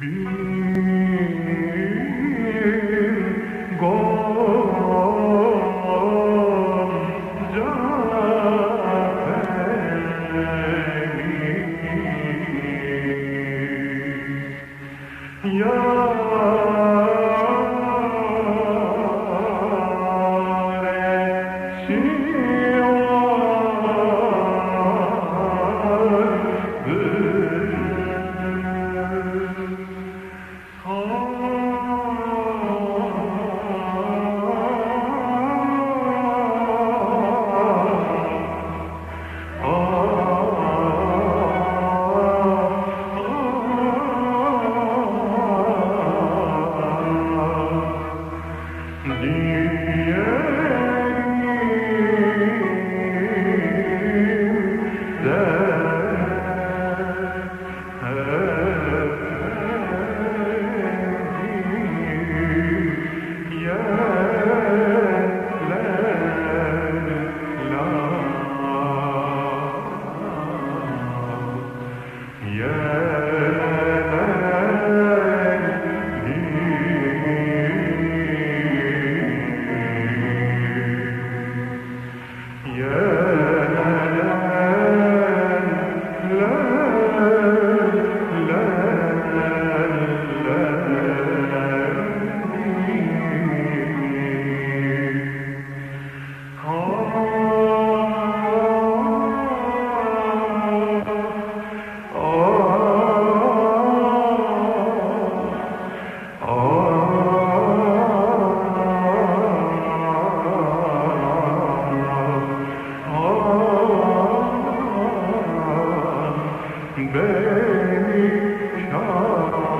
bin Yeah. beni şah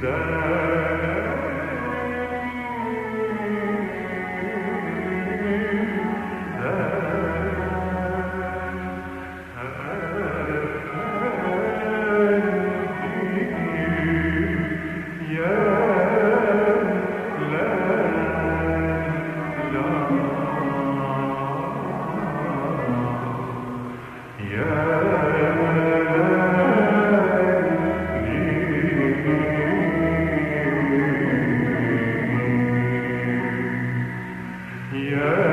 there. Yeah.